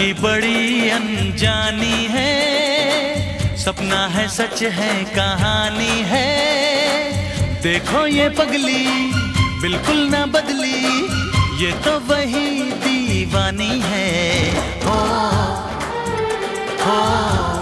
लड़की बड़ी अनजानी है। सपना है, सच है, कहानी है। देखो ये पगली, बिल्कुल ना बदली। ये तो वही दीवानी है। हो हो।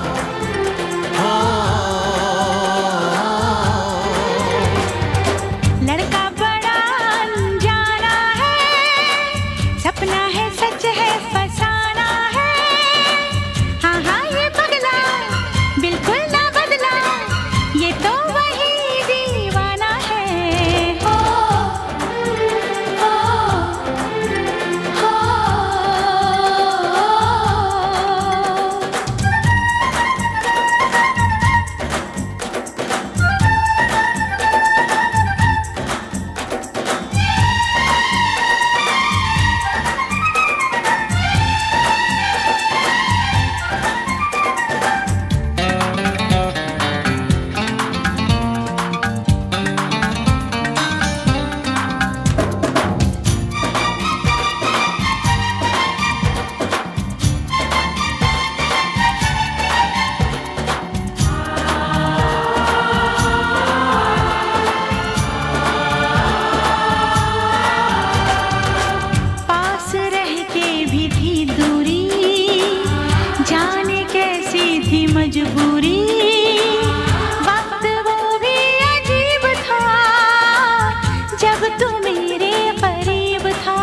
मजबूरी। वक्त वो भी अजीब था, जब तू मेरे करीब था।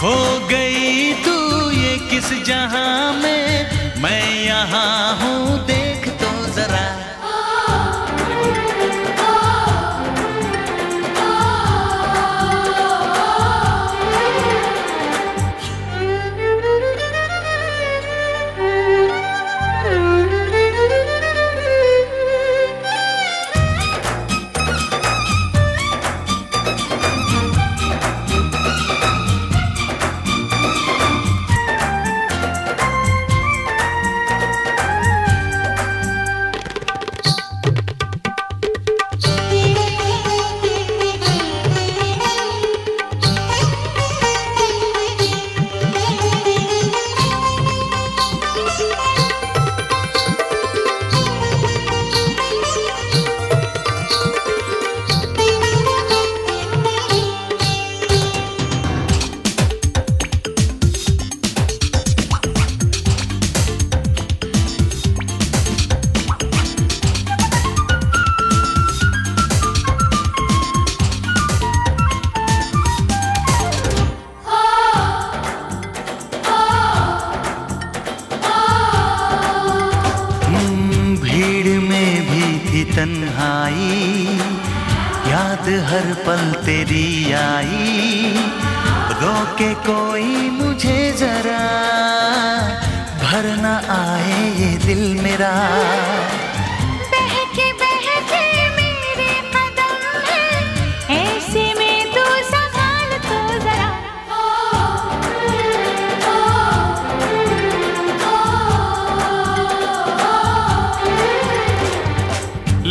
खो गई तू ये किस जहाँ में? मैं यहाँ तन्हाई, याद हर पल तेरी आई। रोके कोई मुझे जरा भरना आए ये दिल मेरा।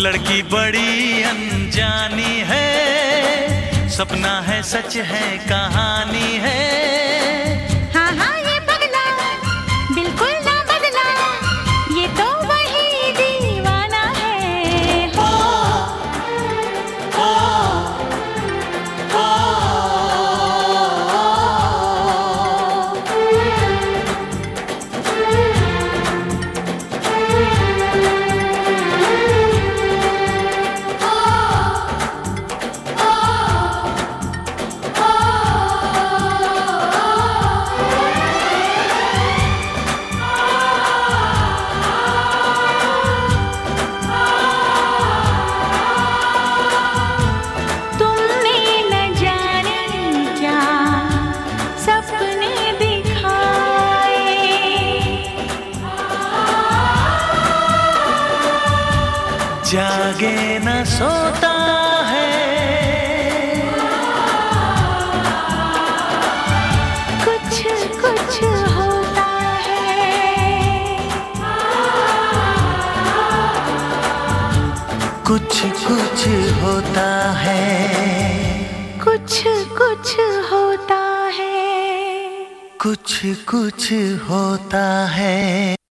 लड़की बड़ी अनजानी है। सपना है सच है कहानी है। जागे न सोता है। कुछ कुछ होता है। कुछ कुछ होता है। कुछ कुछ होता है। कुछ कुछ होता है।